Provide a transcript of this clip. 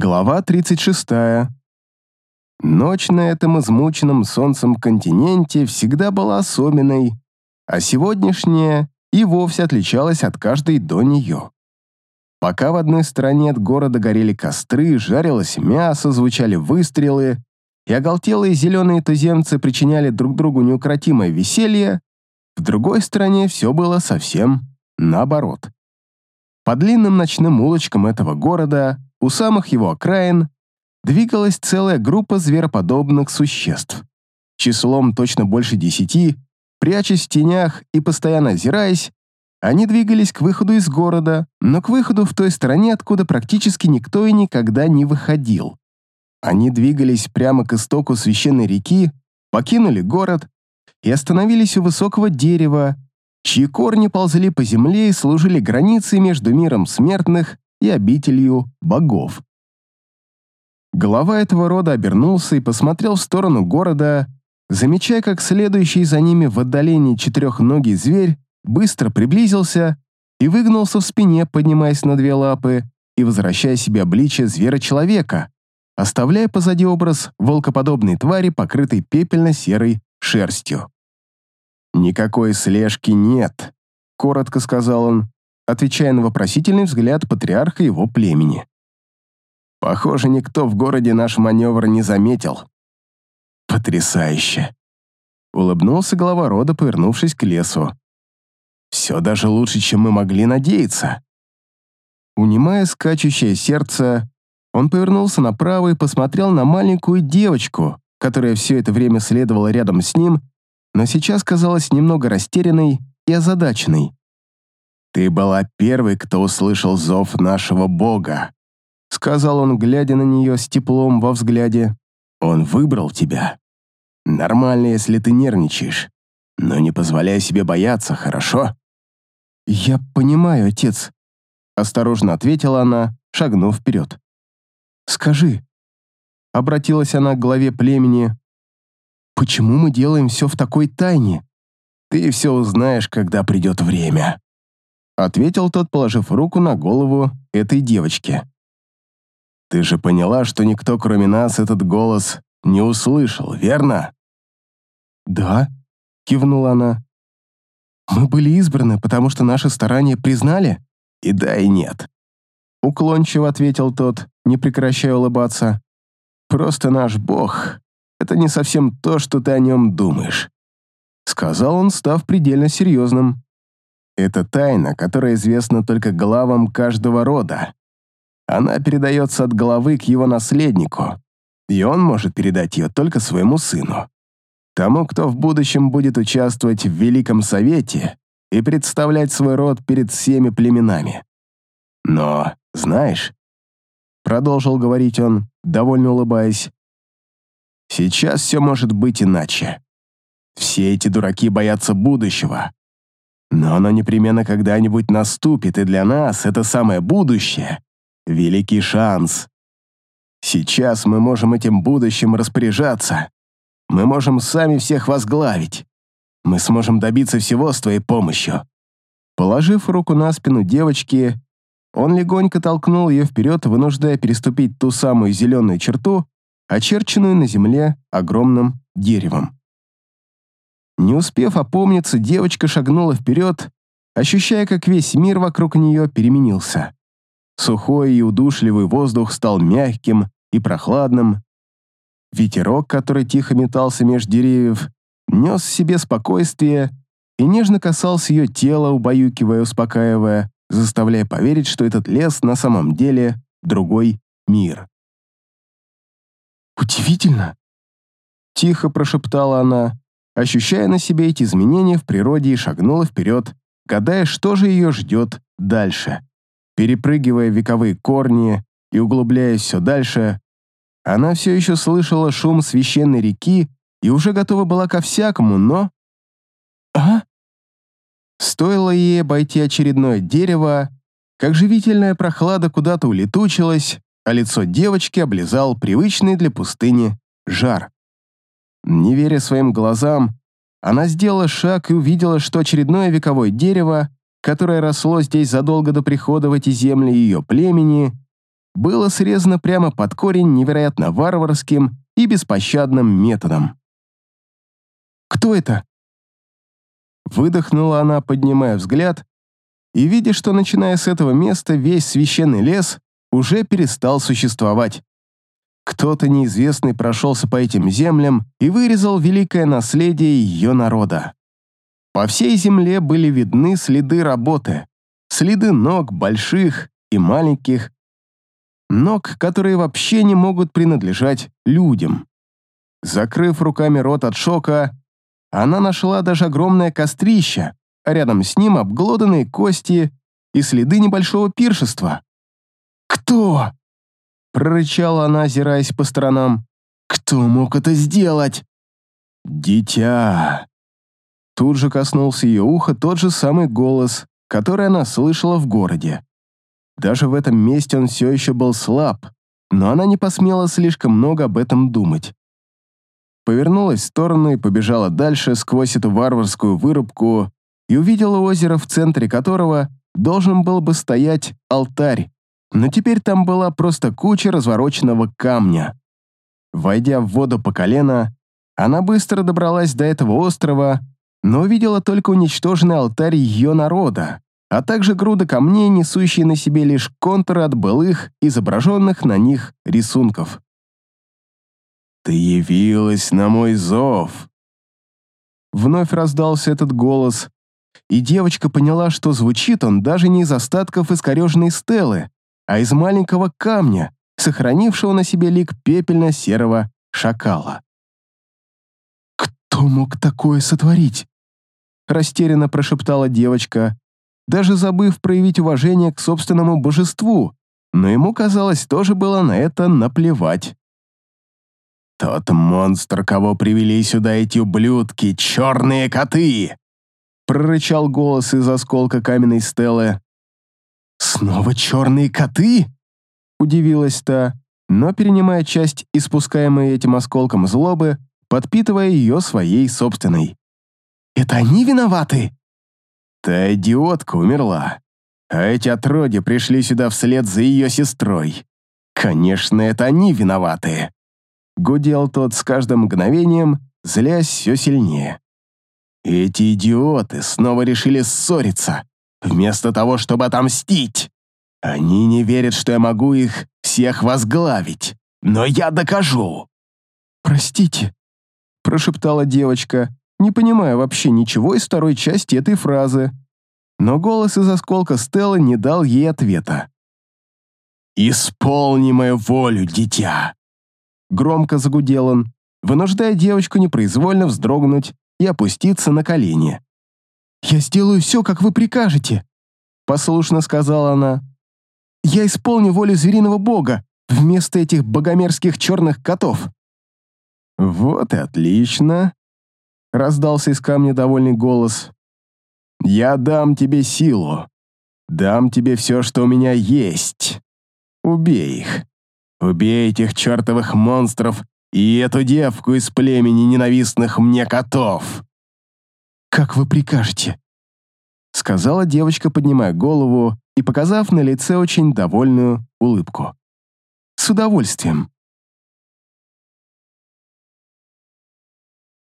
Глава 36. Ночь на этом измученном солнцем континенте всегда была особенной, а сегодняшняя и вовсе отличалась от каждой до нее. Пока в одной стороне от города горели костры, жарилось мясо, звучали выстрелы, и оголтелые зеленые туземцы причиняли друг другу неукротимое веселье, в другой стороне все было совсем наоборот. По длинным ночным улочкам этого города у самых его окраин двигалась целая группа звероподобных существ. Числом точно больше десяти, прячась в тенях и постоянно озираясь, они двигались к выходу из города, но к выходу в той стороне, откуда практически никто и никогда не выходил. Они двигались прямо к истоку священной реки, покинули город и остановились у высокого дерева, чьи корни ползли по земле и служили границей между миром смертных и обителью богов. Глава этого рода обернулся и посмотрел в сторону города, замечая, как следующий за ними в отдалении четырехногий зверь быстро приблизился и выгнулся в спине, поднимаясь на две лапы и возвращая себе обличие звера-человека, оставляя позади образ волкоподобной твари, покрытой пепельно-серой шерстью. «Никакой слежки нет», — коротко сказал он, отвечая на вопросительный взгляд патриарха его племени. «Похоже, никто в городе наш маневр не заметил». «Потрясающе!» — улыбнулся глава рода, повернувшись к лесу. «Все даже лучше, чем мы могли надеяться». Унимая скачущее сердце, он повернулся направо и посмотрел на маленькую девочку, которая все это время следовала рядом с ним, но сейчас казалась немного растерянной и озадаченной. «Ты была первой, кто услышал зов нашего Бога», сказал он, глядя на нее с теплом во взгляде. «Он выбрал тебя. Нормально, если ты нервничаешь, но не позволяй себе бояться, хорошо?» «Я понимаю, отец», — осторожно ответила она, шагнув вперед. «Скажи», — обратилась она к главе племени, «почему мы делаем все в такой тайне?» «Ты все узнаешь, когда придет время», ответил тот, положив руку на голову этой девочки. «Ты же поняла, что никто, кроме нас, этот голос не услышал, верно?» «Да», — кивнула она. «Мы были избраны, потому что наши старания признали?» «И да, и нет», — уклончиво ответил тот, не прекращая улыбаться. «Просто наш Бог — это не совсем то, что ты о нем думаешь», — сказал он, став предельно серьезным. Это тайна, которая известна только главам каждого рода. Она передается от головы к его наследнику, и он может передать ее только своему сыну. Тому, кто в будущем будет участвовать в Великом Совете и представлять свой род перед всеми племенами. Но, знаешь, продолжил говорить он, довольно улыбаясь, сейчас все может быть иначе. Все эти дураки боятся будущего, но оно непременно когда-нибудь наступит, и для нас это самое будущее — великий шанс. Сейчас мы можем этим будущим распоряжаться. Мы можем сами всех возглавить. Мы сможем добиться всего с твоей помощью». Положив руку на спину девочки, он легонько толкнул ее вперед, вынуждая переступить ту самую зеленую черту, очерченную на земле огромным деревом. Успев опомниться, девочка шагнула вперед, ощущая, как весь мир вокруг нее переменился. Сухой и удушливый воздух стал мягким и прохладным. Ветерок, который тихо метался меж деревьев, нес в себе спокойствие и нежно касался ее тела, убаюкивая, успокаивая, заставляя поверить, что этот лес на самом деле другой мир. «Удивительно!» — тихо прошептала она, ощущая на себе эти изменения в природе и шагнула вперед, гадая, что же ее ждет дальше. Перепрыгивая вековые корни и углубляясь все дальше, она все еще слышала шум священной реки и уже готова была ко всякому, но... А? Стоило ей обойти очередное дерево, как живительная прохлада куда-то улетучилась, а лицо девочки облизал привычный для пустыни жар. Не веря своим глазам, она сделала шаг и увидела, что очередное вековое дерево, которое росло здесь задолго до прихода в эти земли ее племени, было срезано прямо под корень невероятно варварским и беспощадным методом. «Кто это?» Выдохнула она, поднимая взгляд, и видя, что начиная с этого места весь священный лес уже перестал существовать. Кто-то неизвестный прошелся по этим землям и вырезал великое наследие ее народа. По всей земле были видны следы работы, следы ног больших и маленьких, ног, которые вообще не могут принадлежать людям. Закрыв руками рот от шока, она нашла даже огромное кострище, а рядом с ним обглоданные кости и следы небольшого пиршества. «Кто?» — прорычала она, озираясь по сторонам. «Кто мог это сделать?» «Дитя!» Тут же коснулся ее уха тот же самый голос, который она слышала в городе. Даже в этом месте он все еще был слаб, но она не посмела слишком много об этом думать. Повернулась в сторону и побежала дальше сквозь эту варварскую вырубку и увидела озеро, в центре которого должен был бы стоять алтарь, но теперь там была просто куча развороченного камня. Войдя в воду по колено, она быстро добралась до этого острова, но увидела только уничтоженный алтарь ее народа, а также груды камней, несущие на себе лишь контуры от былых, изображенных на них рисунков. «Ты явилась на мой зов!» Вновь раздался этот голос, и девочка поняла, что звучит он даже не из остатков искореженной стелы, а из маленького камня, сохранившего на себе лик пепельно-серого шакала. «Кто мог такое сотворить?» Растерянно прошептала девочка, даже забыв проявить уважение к собственному божеству, но ему, казалось, тоже было на это наплевать. «Тот монстр, кого привели сюда эти ублюдки, черные коты!» прорычал голос из осколка каменной стелы. «Снова черные коты?» Удивилась та, но перенимая часть испускаемой этим осколком злобы, подпитывая ее своей собственной. «Это они виноваты?» Та идиотка умерла, а эти отродья пришли сюда вслед за ее сестрой. Конечно, это они виноваты. Гудел тот с каждым мгновением, злясь все сильнее. Эти идиоты снова решили ссориться, вместо того, чтобы отомстить. Они не верят, что я могу их всех возглавить, но я докажу. «Простите», — прошептала девочка, не понимая вообще ничего из второй части этой фразы. Но голос из осколка Стеллы не дал ей ответа. «Исполни мою волю, дитя!» Громко загудел он, вынуждая девочку непроизвольно вздрогнуть и опуститься на колени. «Я сделаю все, как вы прикажете», — послушно сказала она. «Я исполню волю звериного бога вместо этих богомерзких черных котов». «Вот и отлично», — раздался из камня довольный голос. «Я дам тебе силу. Дам тебе все, что у меня есть. Убей их. Убей этих чертовых монстров и эту девку из племени ненавистных мне котов». «Как вы прикажете?» — сказала девочка, поднимая голову и показав на лице очень довольную улыбку. «С удовольствием».